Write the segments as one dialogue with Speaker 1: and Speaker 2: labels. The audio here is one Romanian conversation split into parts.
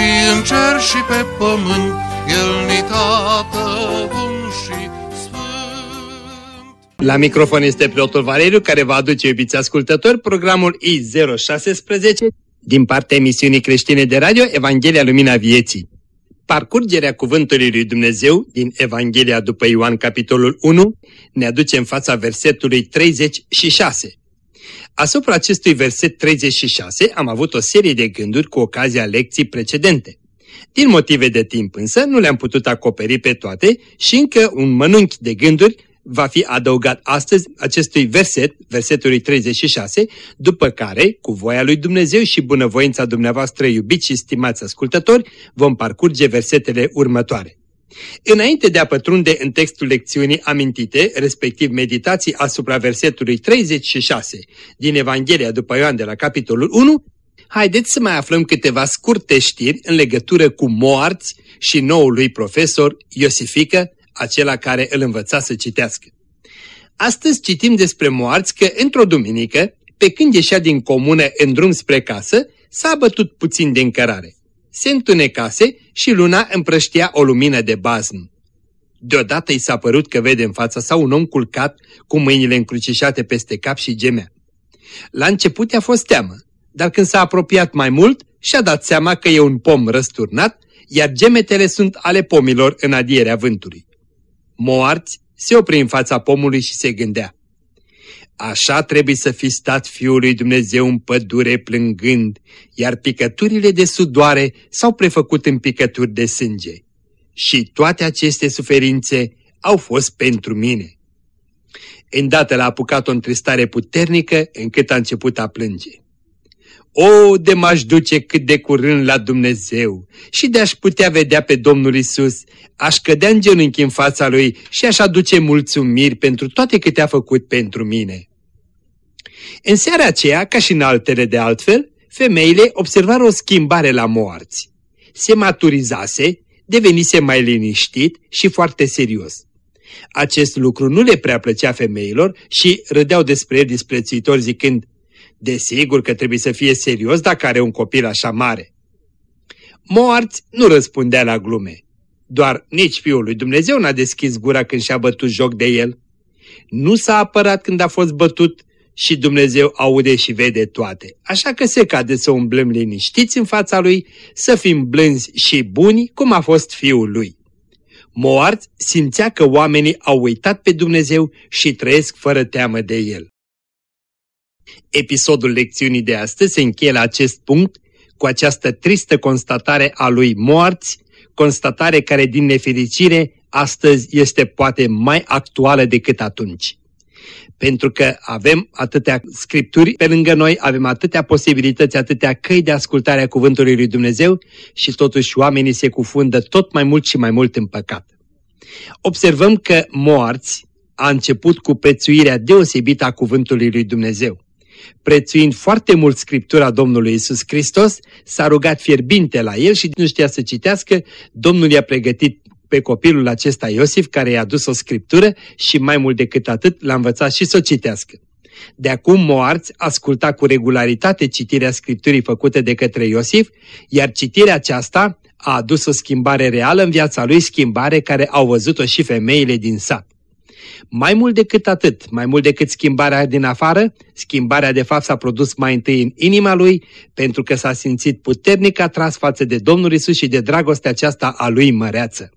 Speaker 1: și în cer și pe pământ, El ni tată bun și sfânt.
Speaker 2: La microfon este preotul Valeriu care va aduce, iubiți ascultători, programul I016 din partea emisiunii creștine de radio Evanghelia Lumina Vieții. Parcurgerea cuvântului lui Dumnezeu din Evanghelia după Ioan capitolul 1 ne aduce în fața versetului 36. Asupra acestui verset 36 am avut o serie de gânduri cu ocazia lecții precedente. Din motive de timp însă nu le-am putut acoperi pe toate și încă un mănunchi de gânduri va fi adăugat astăzi acestui verset, versetului 36, după care, cu voia lui Dumnezeu și bunăvoința dumneavoastră iubiți și stimați ascultători, vom parcurge versetele următoare. Înainte de a pătrunde în textul lecțiunii amintite, respectiv meditații asupra versetului 36 din Evanghelia după Ioan de la capitolul 1, haideți să mai aflăm câteva scurte știri în legătură cu moarți și noul lui profesor Iosifică, acela care îl învăța să citească. Astăzi citim despre moarți că într-o duminică, pe când ieșea din comună în drum spre casă, s-a bătut puțin de încărare. Se întunecase și luna împrăștia o lumină de bazm. Deodată i s-a părut că vede în fața sa un om culcat cu mâinile încrucișate peste cap și gemea. La început a fost teamă, dar când s-a apropiat mai mult, și-a dat seama că e un pom răsturnat, iar gemetele sunt ale pomilor în adierea vântului. Moarți se opri în fața pomului și se gândea. Așa trebuie să fi stat Fiul lui Dumnezeu în pădure plângând, iar picăturile de sudoare s-au prefăcut în picături de sânge. Și toate aceste suferințe au fost pentru mine. Îndată l-a apucat o întristare puternică încât a început a plânge. O, de m-aș duce cât de curând la Dumnezeu și de-aș putea vedea pe Domnul Isus, aș cădea în genunchi în fața Lui și aș aduce mulțumiri pentru toate câte a făcut pentru mine. În seara aceea, ca și în altele de altfel, femeile observară o schimbare la moarți. Se maturizase, devenise mai liniștit și foarte serios. Acest lucru nu le prea plăcea femeilor și râdeau despre el disprețuitor zicând, Desigur că trebuie să fie serios dacă are un copil așa mare. Moarți nu răspundea la glume. Doar nici Fiul lui Dumnezeu n-a deschis gura când și-a bătut joc de el. Nu s-a apărat când a fost bătut și Dumnezeu aude și vede toate. Așa că se cade să umblăm liniștiți în fața lui, să fim blânzi și buni, cum a fost Fiul lui. Moarți simțea că oamenii au uitat pe Dumnezeu și trăiesc fără teamă de el. Episodul lecțiunii de astăzi se încheie la acest punct cu această tristă constatare a lui moarți, constatare care din nefericire astăzi este poate mai actuală decât atunci. Pentru că avem atâtea scripturi pe lângă noi, avem atâtea posibilități, atâtea căi de ascultare a Cuvântului lui Dumnezeu și totuși oamenii se cufundă tot mai mult și mai mult în păcat. Observăm că moarți a început cu prețuirea deosebită a Cuvântului lui Dumnezeu prețuind foarte mult Scriptura Domnului Isus Hristos, s-a rugat fierbinte la el și nu știa să citească, Domnul i-a pregătit pe copilul acesta Iosif, care i-a dus o scriptură și mai mult decât atât l-a învățat și să o citească. De acum Moarți asculta cu regularitate citirea scripturii făcute de către Iosif, iar citirea aceasta a adus o schimbare reală în viața lui, schimbare care au văzut-o și femeile din sat. Mai mult decât atât, mai mult decât schimbarea din afară, schimbarea de fapt s-a produs mai întâi în inima lui, pentru că s-a simțit puternic atras față de Domnul Isus și de dragostea aceasta a lui măreață.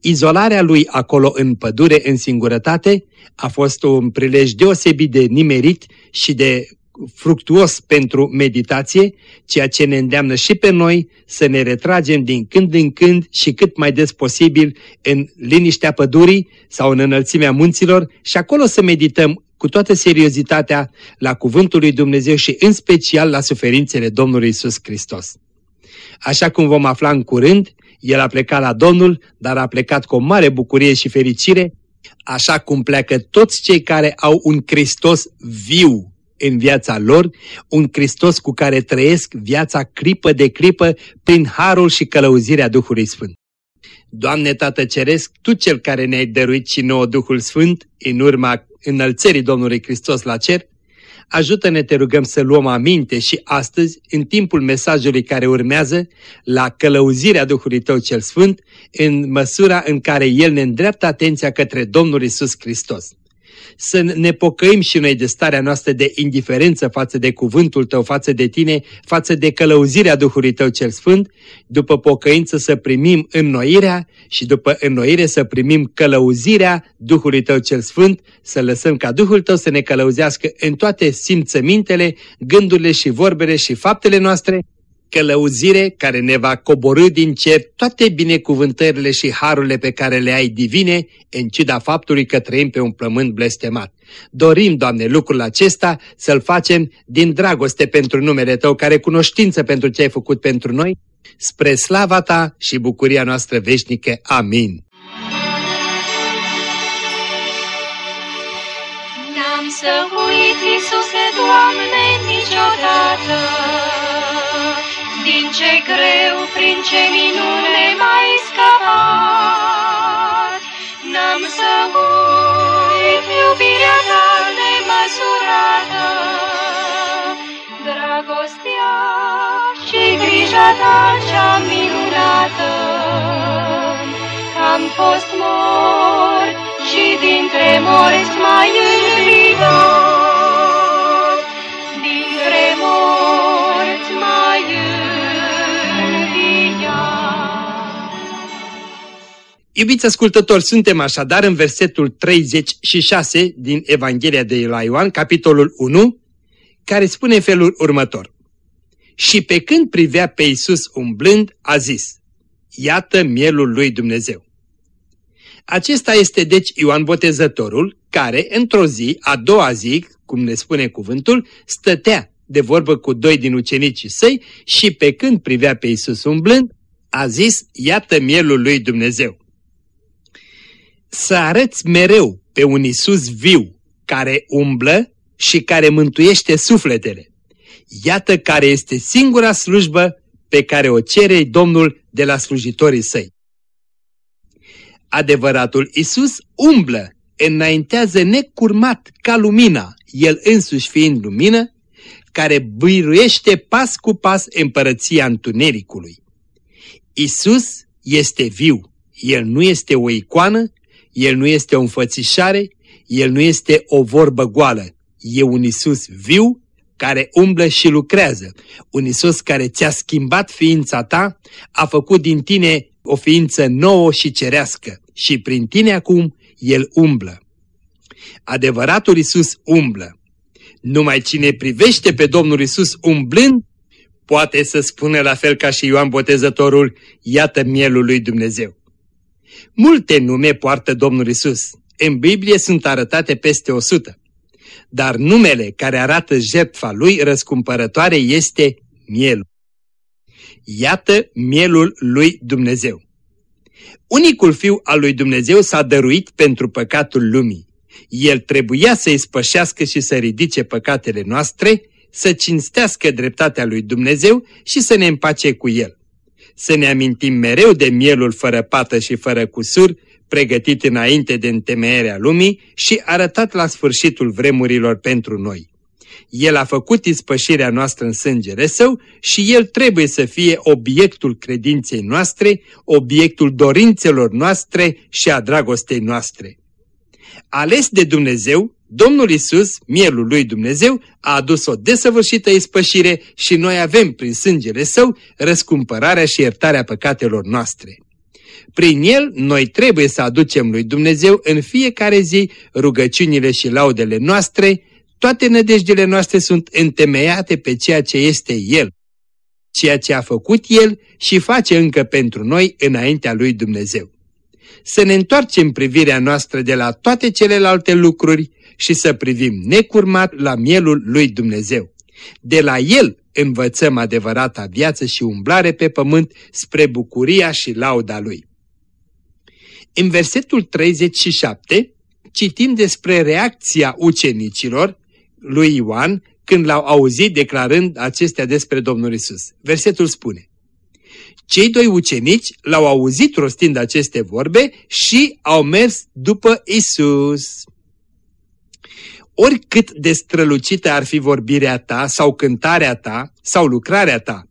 Speaker 2: Izolarea lui acolo în pădure, în singurătate, a fost un prilej deosebit de nimerit și de fructuos pentru meditație, ceea ce ne îndeamnă și pe noi să ne retragem din când în când și cât mai des posibil în liniștea pădurii sau în înălțimea munților și acolo să medităm cu toată seriozitatea la Cuvântul lui Dumnezeu și în special la suferințele Domnului Isus Hristos. Așa cum vom afla în curând, el a plecat la Domnul, dar a plecat cu o mare bucurie și fericire, așa cum pleacă toți cei care au un Hristos viu în viața lor, un Hristos cu care trăiesc viața clipă de clipă prin harul și călăuzirea Duhului Sfânt. Doamne Tată Ceresc, Tu cel care ne-ai dăruit și nouă Duhul Sfânt în urma înălțării Domnului Hristos la cer, ajută-ne, te rugăm, să luăm aminte și astăzi, în timpul mesajului care urmează, la călăuzirea Duhului Tău cel Sfânt, în măsura în care El ne îndreaptă atenția către Domnul Isus Hristos să ne pocăim și noi de starea noastră de indiferență față de cuvântul Tău, față de Tine, față de călăuzirea Duhului Tău cel Sfânt, după pocăință să primim înnoirea și după înnoire să primim călăuzirea Duhului Tău cel Sfânt, să lăsăm ca Duhul Tău să ne călăuzească în toate simțămintele, gândurile și vorbele și faptele noastre, călăuzire care ne va coborâ din cer toate binecuvântările și harurile pe care le ai divine, în ciuda faptului că trăim pe un plământ blestemat. Dorim, Doamne, lucrul acesta să-l facem din dragoste pentru numele Tău, care cunoștință pentru ce ai făcut pentru noi, spre slava Ta și bucuria noastră veșnică. Amin.
Speaker 3: N-am să uit, Iisuse, Doamne, niciodată, din ce greu, prin ce minune m-ai scăpat. N-am să uit iubirea ta nemăsurată, dragostea și grija ta cea minunată. Că-am fost mort și dintre morți mai înviat,
Speaker 2: Iubiți ascultători, suntem așadar în versetul 36 din Evanghelia de la Ioan, capitolul 1, care spune felul următor. Și pe când privea pe Iisus umblând, a zis, Iată mielul lui Dumnezeu. Acesta este deci Ioan Botezătorul, care într-o zi, a doua zi, cum ne spune cuvântul, stătea de vorbă cu doi din ucenicii săi și pe când privea pe Iisus umblând, a zis, iată mielul lui Dumnezeu. Să arăți mereu pe un Iisus viu, care umblă și care mântuiește sufletele. Iată care este singura slujbă pe care o cere Domnul de la slujitorii săi. Adevăratul Isus umblă, înaintează necurmat ca lumina, el însuși fiind lumină, care biruiește pas cu pas împărăția întunericului. Isus este viu, el nu este o icoană, el nu este o înfățișare, el nu este o vorbă goală, e un Isus viu care umblă și lucrează, un Isus care ți-a schimbat ființa ta, a făcut din tine o ființă nouă și cerească și prin tine acum El umblă. Adevăratul Isus umblă. Numai cine privește pe Domnul Isus umblând, poate să spună la fel ca și Ioan Botezătorul, iată mielul lui Dumnezeu. Multe nume poartă Domnul Isus. În Biblie sunt arătate peste 100. Dar numele care arată jertfa lui răscumpărătoare este mielul. Iată mielul lui Dumnezeu. Unicul fiu al lui Dumnezeu s-a dăruit pentru păcatul lumii. El trebuia să spășească și să ridice păcatele noastre, să cinstească dreptatea lui Dumnezeu și să ne împace cu El. Să ne amintim mereu de mielul fără pată și fără cusur, pregătit înainte de întemeierea lumii și arătat la sfârșitul vremurilor pentru noi. El a făcut ispășirea noastră în sângele său și el trebuie să fie obiectul credinței noastre, obiectul dorințelor noastre și a dragostei noastre. Ales de Dumnezeu, Domnul Isus, mielul lui Dumnezeu, a adus o desăvârșită ispășire și noi avem prin sângele său răscumpărarea și iertarea păcatelor noastre. Prin el, noi trebuie să aducem lui Dumnezeu în fiecare zi rugăciunile și laudele noastre, toate nădejdele noastre sunt întemeiate pe ceea ce este El, ceea ce a făcut El și face încă pentru noi înaintea lui Dumnezeu. Să ne întoarcem privirea noastră de la toate celelalte lucruri și să privim necurmat la mielul lui Dumnezeu. De la El învățăm adevărata viață și umblare pe pământ spre bucuria și lauda Lui. În versetul 37 citim despre reacția ucenicilor lui Ioan când l-au auzit declarând acestea despre Domnul Isus. Versetul spune, Cei doi ucenici l-au auzit rostind aceste vorbe și au mers după Isus. Oricât de strălucită ar fi vorbirea ta sau cântarea ta sau lucrarea ta,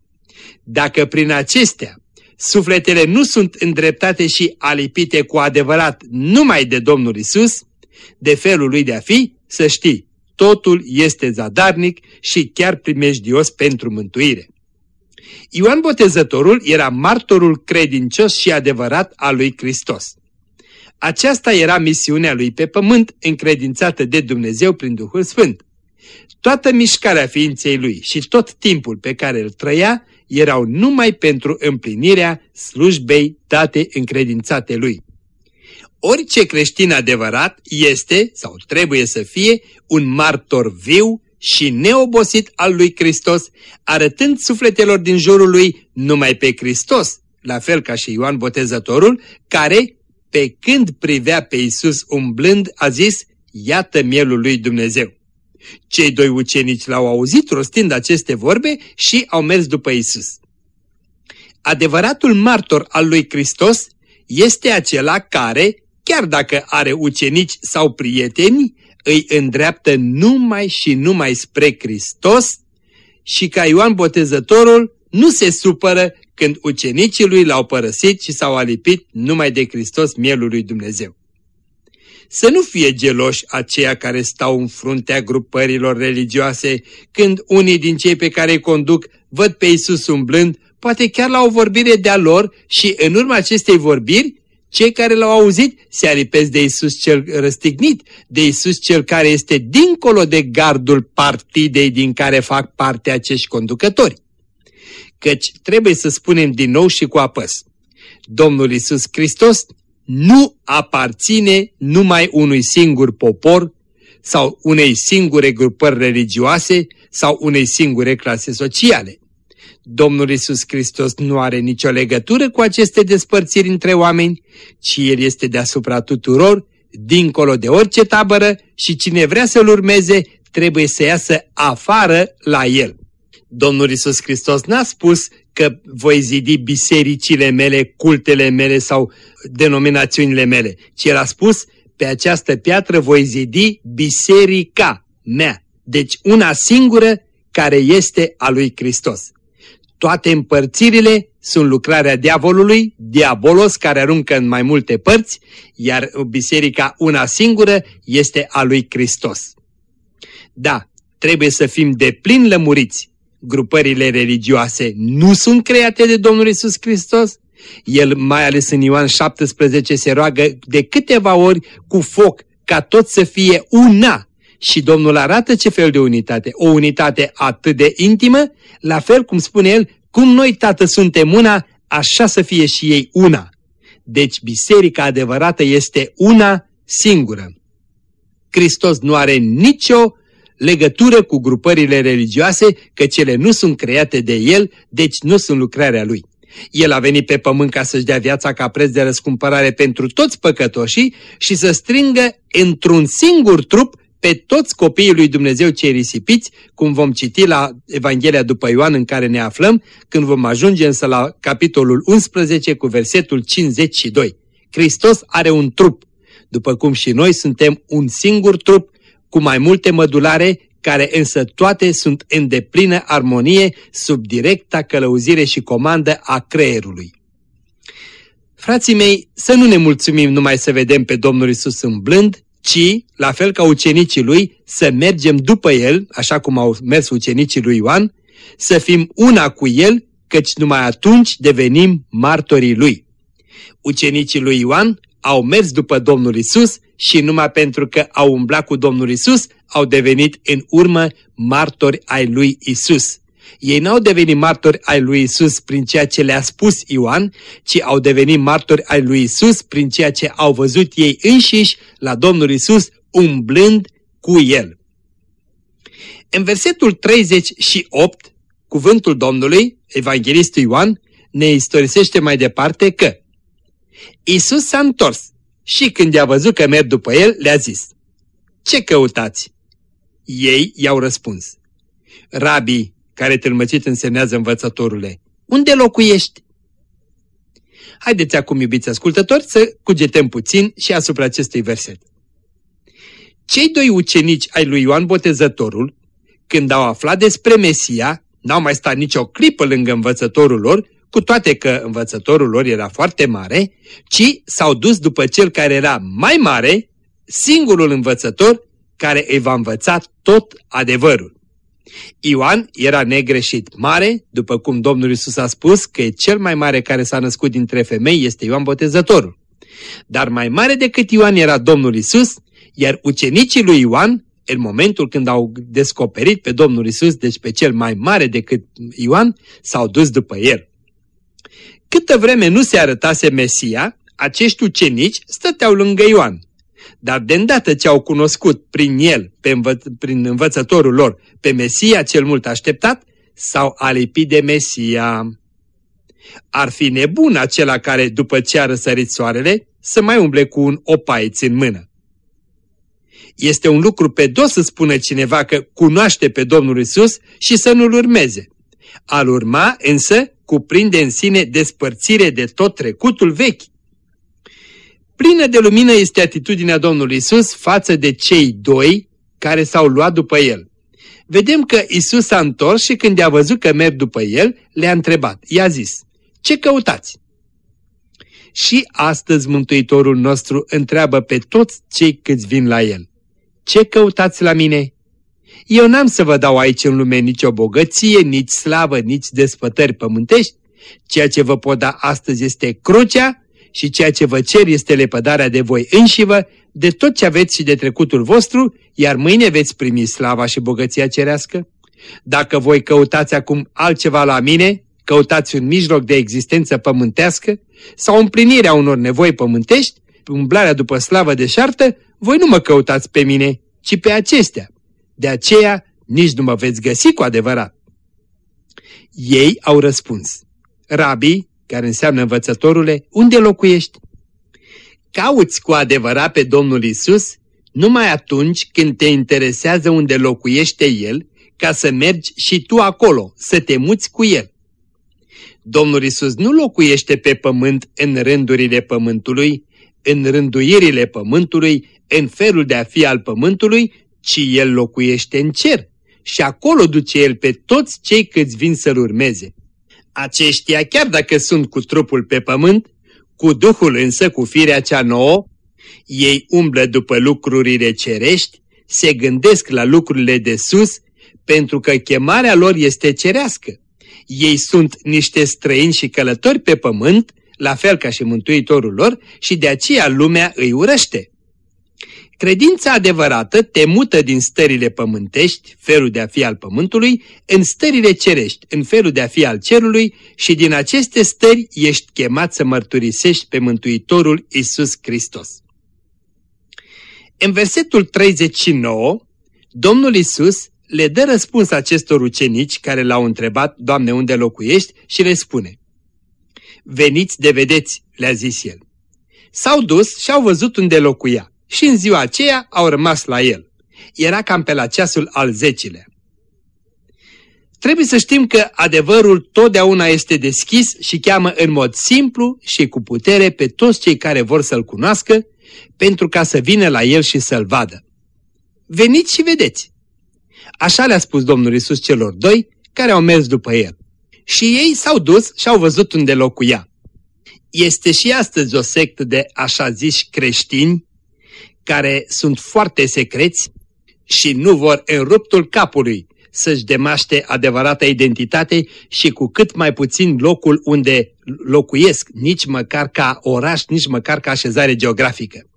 Speaker 2: dacă prin acestea sufletele nu sunt îndreptate și alipite cu adevărat numai de Domnul Isus, de felul lui de a fi, să știi, totul este zadarnic și chiar primejdios pentru mântuire. Ioan Botezătorul era martorul credincios și adevărat al lui Hristos. Aceasta era misiunea lui pe pământ, încredințată de Dumnezeu prin Duhul Sfânt. Toată mișcarea ființei lui și tot timpul pe care îl trăia erau numai pentru împlinirea slujbei date încredințate lui. Orice creștin adevărat este sau trebuie să fie un martor viu și neobosit al lui Hristos, arătând sufletelor din jurul lui numai pe Hristos, la fel ca și Ioan Botezătorul, care, pe când privea pe Iisus umblând, a zis, iată mielul lui Dumnezeu. Cei doi ucenici l-au auzit rostind aceste vorbe și au mers după Isus. Adevăratul martor al lui Hristos este acela care, chiar dacă are ucenici sau prieteni, îi îndreaptă numai și numai spre Hristos și ca Ioan Botezătorul nu se supără când ucenicii lui l-au părăsit și s-au alipit numai de Hristos mielul lui Dumnezeu. Să nu fie geloși aceia care stau în fruntea grupărilor religioase când unii din cei pe care îi conduc văd pe Iisus umblând, poate chiar la o vorbire de-a lor și în urma acestei vorbiri cei care l-au auzit se aripesc de Isus cel răstignit, de Isus cel care este dincolo de gardul partidei din care fac parte acești conducători. Căci trebuie să spunem din nou și cu apăs. Domnul Isus Hristos nu aparține numai unui singur popor sau unei singure grupări religioase sau unei singure clase sociale. Domnul Isus Hristos nu are nicio legătură cu aceste despărțiri între oameni, ci El este deasupra tuturor, dincolo de orice tabără și cine vrea să-L urmeze trebuie să iasă afară la El. Domnul Isus Hristos n-a spus că voi zidi bisericile mele, cultele mele sau denominațiunile mele, ci El a spus pe această piatră voi zidi biserica mea. Deci una singură care este a lui Hristos. Toate împărțirile sunt lucrarea diavolului, diabolos care aruncă în mai multe părți, iar biserica una singură este a lui Hristos. Da, trebuie să fim de plin lămuriți. Grupările religioase nu sunt create de Domnul Isus Hristos. El, mai ales în Ioan 17, se roagă de câteva ori cu foc ca tot să fie una și Domnul arată ce fel de unitate. O unitate atât de intimă, la fel cum spune El, cum noi, Tată, suntem una, așa să fie și ei una. Deci biserica adevărată este una singură. Hristos nu are nicio legătură cu grupările religioase, că cele nu sunt create de El, deci nu sunt lucrarea Lui. El a venit pe pământ ca să-și dea viața ca preț de răscumpărare pentru toți păcătoșii și să strângă într-un singur trup pe toți copiii lui Dumnezeu cei risipiți, cum vom citi la Evanghelia după Ioan în care ne aflăm, când vom ajunge însă la capitolul 11 cu versetul 52. Hristos are un trup, după cum și noi suntem un singur trup cu mai multe mădulare, care însă toate sunt în deplină armonie sub directa călăuzire și comandă a creierului. Frații mei, să nu ne mulțumim numai să vedem pe Domnul Isus îmblând, ci, la fel ca ucenicii lui, să mergem după el, așa cum au mers ucenicii lui Ioan, să fim una cu el, căci numai atunci devenim martorii lui. Ucenicii lui Ioan au mers după Domnul Isus și numai pentru că au umblat cu Domnul Isus, au devenit în urmă martori ai lui Isus. Ei n-au devenit martori ai lui Isus prin ceea ce le-a spus Ioan, ci au devenit martori ai lui Isus prin ceea ce au văzut ei înșiși la Domnul Isus umblând cu el. În versetul 38, cuvântul Domnului, Evanghelistul Ioan, ne istorisește mai departe că Isus s-a întors și când i-a văzut că merg după el, le-a zis, Ce căutați? Ei i-au răspuns, Rabii, care tâlmăcit însemnează învățătorule, unde locuiești? Haideți acum, iubiți ascultători, să cugetăm puțin și asupra acestui verset. Cei doi ucenici ai lui Ioan Botezătorul, când au aflat despre Mesia, n-au mai stat nicio clipă lângă învățătorul lor, cu toate că învățătorul lor era foarte mare, ci s-au dus după cel care era mai mare, singurul învățător care îi va învăța tot adevărul. Ioan era negreșit mare, după cum Domnul Isus a spus că e cel mai mare care s-a născut dintre femei este Ioan Botezătorul. Dar mai mare decât Ioan era Domnul Isus, iar ucenicii lui Ioan, în momentul când au descoperit pe Domnul Isus, deci pe cel mai mare decât Ioan, s-au dus după el. Câtă vreme nu se arătase Mesia, acești ucenici stăteau lângă Ioan. Dar de îndată ce au cunoscut prin el, pe învă prin învățătorul lor, pe Mesia cel mult așteptat, s-au alipit de Mesia. Ar fi nebun acela care, după ce a răsărit soarele, să mai umble cu un opaiț în mână. Este un lucru pe dos să spună cineva că cunoaște pe Domnul Isus și să nu-L urmeze. Al urma, însă, cuprinde în sine despărțire de tot trecutul vechi. Plină de lumină este atitudinea Domnului Isus față de cei doi care s-au luat după el. Vedem că Isus s-a întors și când a văzut că merg după el, le-a întrebat. I-a zis, ce căutați? Și astăzi Mântuitorul nostru întreabă pe toți cei câți vin la el. Ce căutați la mine? Eu n-am să vă dau aici în lume nicio bogăție, nici slavă, nici despătări pământești. Ceea ce vă pot da astăzi este crucea și ceea ce vă cer este lepădarea de voi înșivă, de tot ce aveți și de trecutul vostru, iar mâine veți primi slava și bogăția cerească. Dacă voi căutați acum altceva la mine, căutați un mijloc de existență pământească sau împlinirea unor nevoi pământești, umblarea după slavă deșartă, voi nu mă căutați pe mine, ci pe acestea. De aceea nici nu mă veți găsi cu adevărat. Ei au răspuns, Rabii, care înseamnă învățătorule, unde locuiești? Cauți cu adevărat pe Domnul Isus numai atunci când te interesează unde locuiește El, ca să mergi și tu acolo, să te muți cu El. Domnul Isus nu locuiește pe pământ în rândurile pământului, în rânduirile pământului, în felul de a fi al pământului, ci El locuiește în cer și acolo duce El pe toți cei câți vin să-L urmeze. Aceștia, chiar dacă sunt cu trupul pe pământ, cu Duhul însă, cu firea cea nouă, ei umblă după lucrurile cerești, se gândesc la lucrurile de sus, pentru că chemarea lor este cerească. Ei sunt niște străini și călători pe pământ, la fel ca și Mântuitorul lor, și de aceea lumea îi urăște. Credința adevărată te mută din stările pământești, felul de a fi al pământului, în stările cerești, în felul de a fi al cerului și din aceste stări ești chemat să mărturisești pe Mântuitorul Isus Hristos. În versetul 39, Domnul Isus le dă răspuns acestor ucenici care l-au întrebat, Doamne, unde locuiești? Și le spune, Veniți de vedeți, le-a zis el. S-au dus și au văzut unde locuia și în ziua aceea au rămas la el. Era cam pe la ceasul al zecilea. Trebuie să știm că adevărul totdeauna este deschis și cheamă în mod simplu și cu putere pe toți cei care vor să-L cunoască, pentru ca să vină la El și să-L vadă. Veniți și vedeți! Așa le-a spus Domnul Isus celor doi care au mers după El. Și ei s-au dus și au văzut unde locuia. Este și astăzi o sectă de așa ziși creștini care sunt foarte secreți și nu vor în ruptul capului să-și demaște adevărata identitate și cu cât mai puțin locul unde locuiesc, nici măcar ca oraș, nici măcar ca așezare geografică.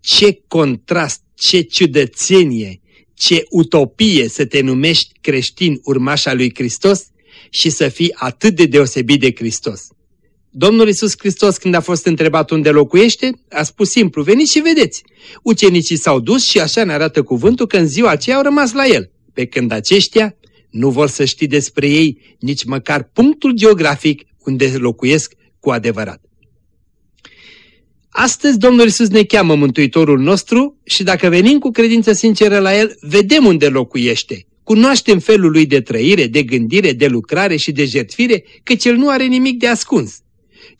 Speaker 2: Ce contrast, ce ciudățenie, ce utopie să te numești creștin urmașa lui Hristos și să fii atât de deosebit de Hristos. Domnul Isus Hristos, când a fost întrebat unde locuiește, a spus simplu, veniți și vedeți. Ucenicii s-au dus și așa ne arată cuvântul că în ziua aceea au rămas la el, pe când aceștia Nu vor să știi despre ei nici măcar punctul geografic unde locuiesc cu adevărat. Astăzi Domnul Iisus ne cheamă Mântuitorul nostru și dacă venim cu credință sinceră la El, vedem unde locuiește. Cunoaștem felul lui de trăire, de gândire, de lucrare și de jertfire, căci El nu are nimic de ascuns.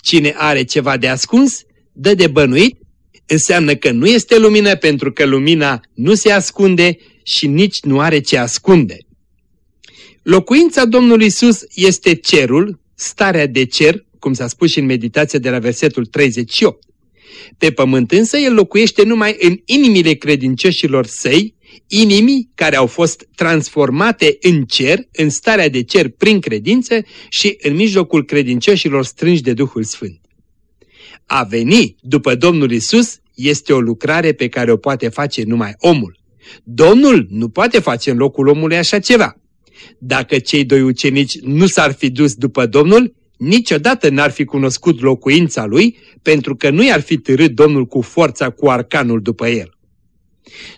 Speaker 2: Cine are ceva de ascuns, dă de bănuit, înseamnă că nu este lumină pentru că lumina nu se ascunde și nici nu are ce ascunde. Locuința Domnului Isus este cerul, starea de cer, cum s-a spus și în meditația de la versetul 38. Pe pământ însă el locuiește numai în inimile credincioșilor săi, inimii care au fost transformate în cer, în starea de cer prin credință și în mijlocul credincioșilor strânși de Duhul Sfânt. A veni după Domnul Isus este o lucrare pe care o poate face numai omul. Domnul nu poate face în locul omului așa ceva. Dacă cei doi ucenici nu s-ar fi dus după Domnul, niciodată n-ar fi cunoscut locuința lui, pentru că nu i-ar fi târât Domnul cu forța cu arcanul după el.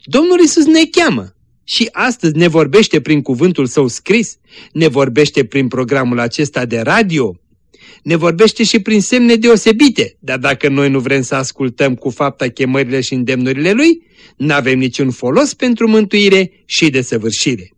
Speaker 2: Domnul Isus ne cheamă și astăzi ne vorbește prin cuvântul său scris, ne vorbește prin programul acesta de radio, ne vorbește și prin semne deosebite, dar dacă noi nu vrem să ascultăm cu fapta chemările și îndemnurile lui, n-avem niciun folos pentru mântuire și desăvârșire.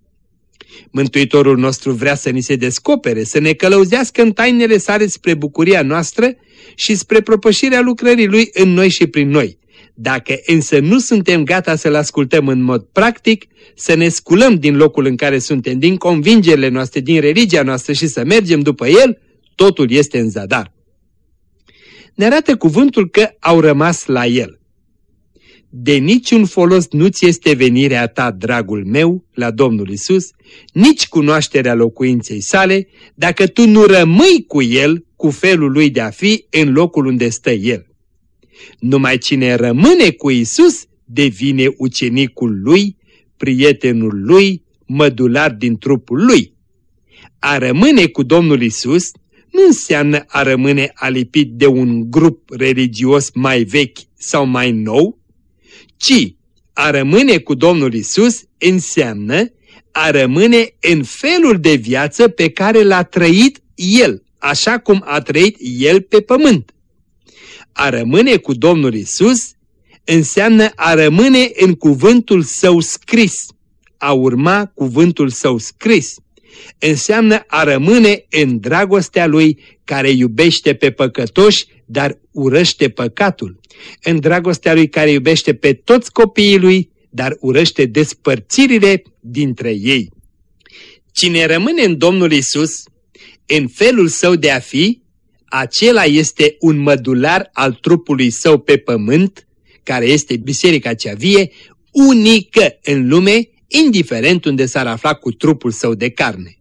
Speaker 2: Mântuitorul nostru vrea să ni se descopere, să ne călăuzească în tainele sale spre bucuria noastră și spre propășirea lucrării Lui în noi și prin noi. Dacă însă nu suntem gata să-L ascultăm în mod practic, să ne sculăm din locul în care suntem, din convingerile noastre, din religia noastră și să mergem după El, totul este în zadar. Ne arată cuvântul că au rămas la El. De niciun folos nu-ți este venirea ta, dragul meu, la Domnul Isus, nici cunoașterea locuinței sale, dacă tu nu rămâi cu El, cu felul lui de a fi, în locul unde stă El. Numai cine rămâne cu Isus devine ucenicul lui, prietenul lui, mădular din trupul lui. A rămâne cu Domnul Isus nu înseamnă a rămâne alipit de un grup religios mai vechi sau mai nou, ci a rămâne cu Domnul Isus înseamnă a rămâne în felul de viață pe care l-a trăit El, așa cum a trăit El pe pământ. A rămâne cu Domnul Isus înseamnă a rămâne în cuvântul său scris, a urma cuvântul său scris. Înseamnă a rămâne în dragostea lui care iubește pe păcătoși, dar urăște păcatul. În dragostea lui care iubește pe toți copiii lui, dar urăște despărțirile dintre ei. Cine rămâne în Domnul Isus, în felul său de a fi, acela este un mădular al trupului său pe pământ, care este biserica cea vie, unică în lume, indiferent unde s-ar afla cu trupul său de carne.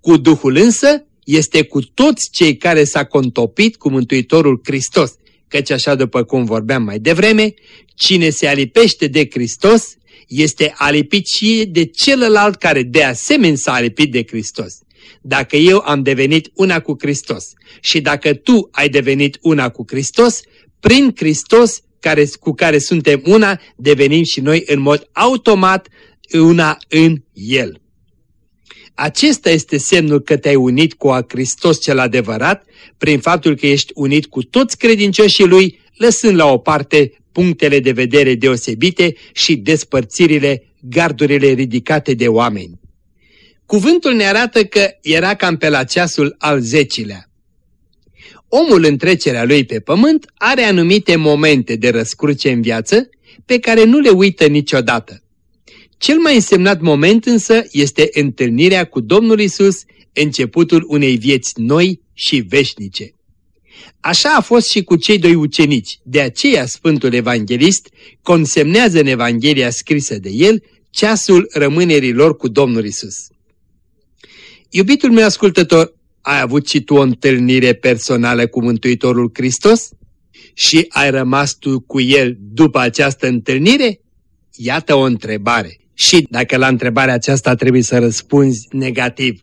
Speaker 2: Cu Duhul însă este cu toți cei care s-a contopit cu Mântuitorul Hristos, căci așa după cum vorbeam mai devreme, cine se alipește de Hristos este alipit și de celălalt care de asemenea s-a alipit de Hristos. Dacă eu am devenit una cu Hristos și dacă tu ai devenit una cu Hristos, prin Hristos care, cu care suntem una, devenim și noi în mod automat una în El. Acesta este semnul că te-ai unit cu a Hristos cel adevărat, prin faptul că ești unit cu toți credincioșii Lui, lăsând la o parte punctele de vedere deosebite și despărțirile, gardurile ridicate de oameni. Cuvântul ne arată că era cam pe la ceasul al zecilea. Omul în trecerea lui pe pământ are anumite momente de răscruce în viață pe care nu le uită niciodată. Cel mai însemnat moment însă este întâlnirea cu Domnul Isus, începutul unei vieți noi și veșnice. Așa a fost și cu cei doi ucenici, de aceea Sfântul Evanghelist consemnează în Evanghelia scrisă de el ceasul rămânerii lor cu Domnul Isus. Iubitul meu ascultător, ai avut și tu o întâlnire personală cu Mântuitorul Hristos? Și ai rămas tu cu El după această întâlnire? Iată o întrebare. Și dacă la întrebarea aceasta trebuie să răspunzi negativ,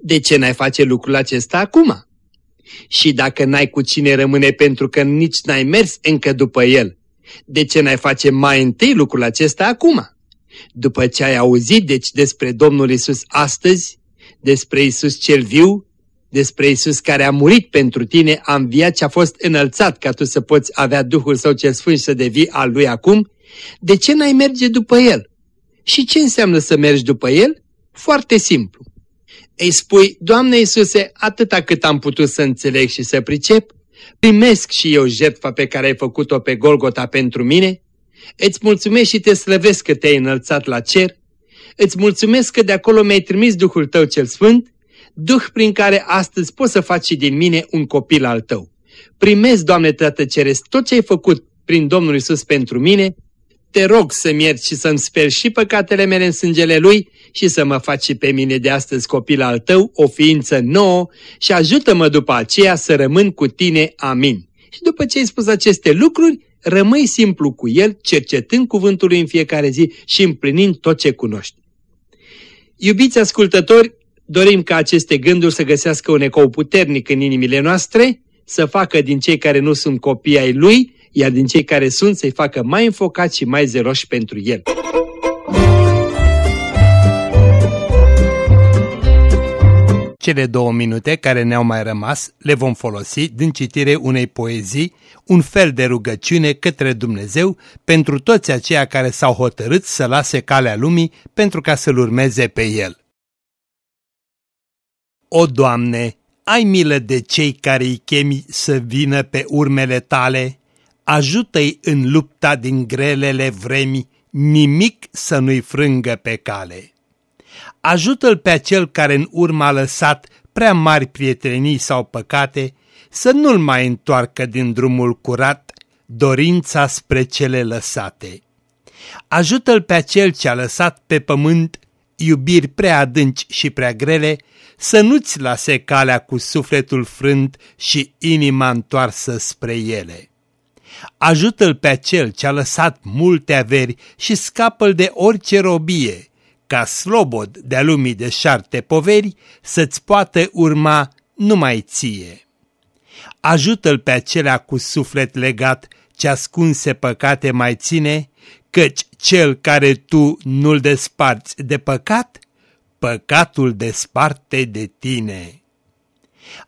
Speaker 2: de ce n-ai face lucrul acesta acum? Și dacă n-ai cu cine rămâne pentru că nici n-ai mers încă după el, de ce n-ai face mai întâi lucrul acesta acum? După ce ai auzit deci despre Domnul Isus astăzi, despre Isus cel viu, despre Isus care a murit pentru tine, a înviat și a fost înălțat ca tu să poți avea Duhul Său cel Sfânt și să devii al Lui acum, de ce n-ai merge după El? Și ce înseamnă să mergi după El? Foarte simplu. Îi spui, Doamne Iisuse, atâta cât am putut să înțeleg și să pricep, primesc și eu jertfa pe care ai făcut-o pe Golgota pentru mine, îți mulțumesc și te slăvesc că te-ai înălțat la cer, îți mulțumesc că de acolo mi-ai trimis Duhul Tău cel Sfânt, Duh prin care astăzi poți să faci și din mine un copil al Tău. Primesc, Doamne Tată Ceresc, tot ce ai făcut prin Domnul Isus pentru mine te rog să-mi ierți și să-mi sper și păcatele mele în sângele Lui și să mă faci și pe mine de astăzi copil al Tău, o ființă nouă și ajută-mă după aceea să rămân cu Tine. Amin. Și după ce ai spus aceste lucruri, rămâi simplu cu El, cercetând cuvântul Lui în fiecare zi și împlinind tot ce cunoști. Iubiți ascultători, dorim ca aceste gânduri să găsească un ecou puternic în inimile noastre, să facă din cei care nu sunt copii ai Lui iar din cei care sunt să-i facă mai înfocați și mai zeloși pentru El. Cele două minute care ne-au mai rămas le vom folosi din citire unei poezii, un fel de rugăciune către Dumnezeu pentru toți aceia care s-au hotărât să lase calea lumii pentru ca să-L urmeze pe El. O, Doamne, ai milă de cei care îi chemi să vină pe urmele Tale, ajută-i în lupta din grelele vremi, nimic să nu-i frângă pe cale. Ajută-l pe acel care în urmă a lăsat prea mari prietenii sau păcate, să nu-l mai întoarcă din drumul curat, dorința spre cele lăsate. Ajută-l pe acel ce a lăsat pe pământ iubiri prea adânci și prea grele, să nu-ți lase calea cu sufletul frânt și inima întoarsă spre ele. Ajută-l pe acel ce a lăsat multe averi și scapă-l de orice robie, ca slobod de-a lumii de șarte poveri să-ți poată urma numai ție. Ajută-l pe acelea cu suflet legat ce ascunse păcate mai ține, căci cel care tu nu-l desparți de păcat, păcatul desparte de tine.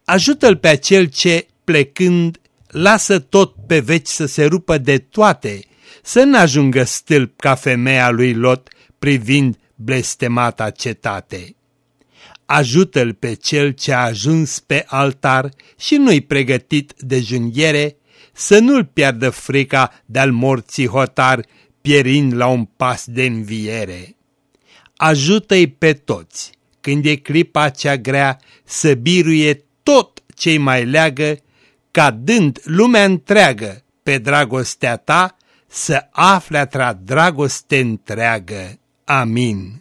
Speaker 2: Ajută-l pe acel ce, plecând, lasă tot pe veci să se rupă de toate, să n-ajungă stâlp ca femeia lui Lot privind blestemata cetate. Ajută-l pe cel ce a ajuns pe altar și nu-i pregătit de junghiere, să nu-l piardă frica de-al morții hotar, pierind la un pas de înviere. Ajută-i pe toți, când e clipa cea grea, să biruie tot ce mai leagă ca dând lumea întreagă pe dragostea ta, să afle a dragoste întreagă. Amin.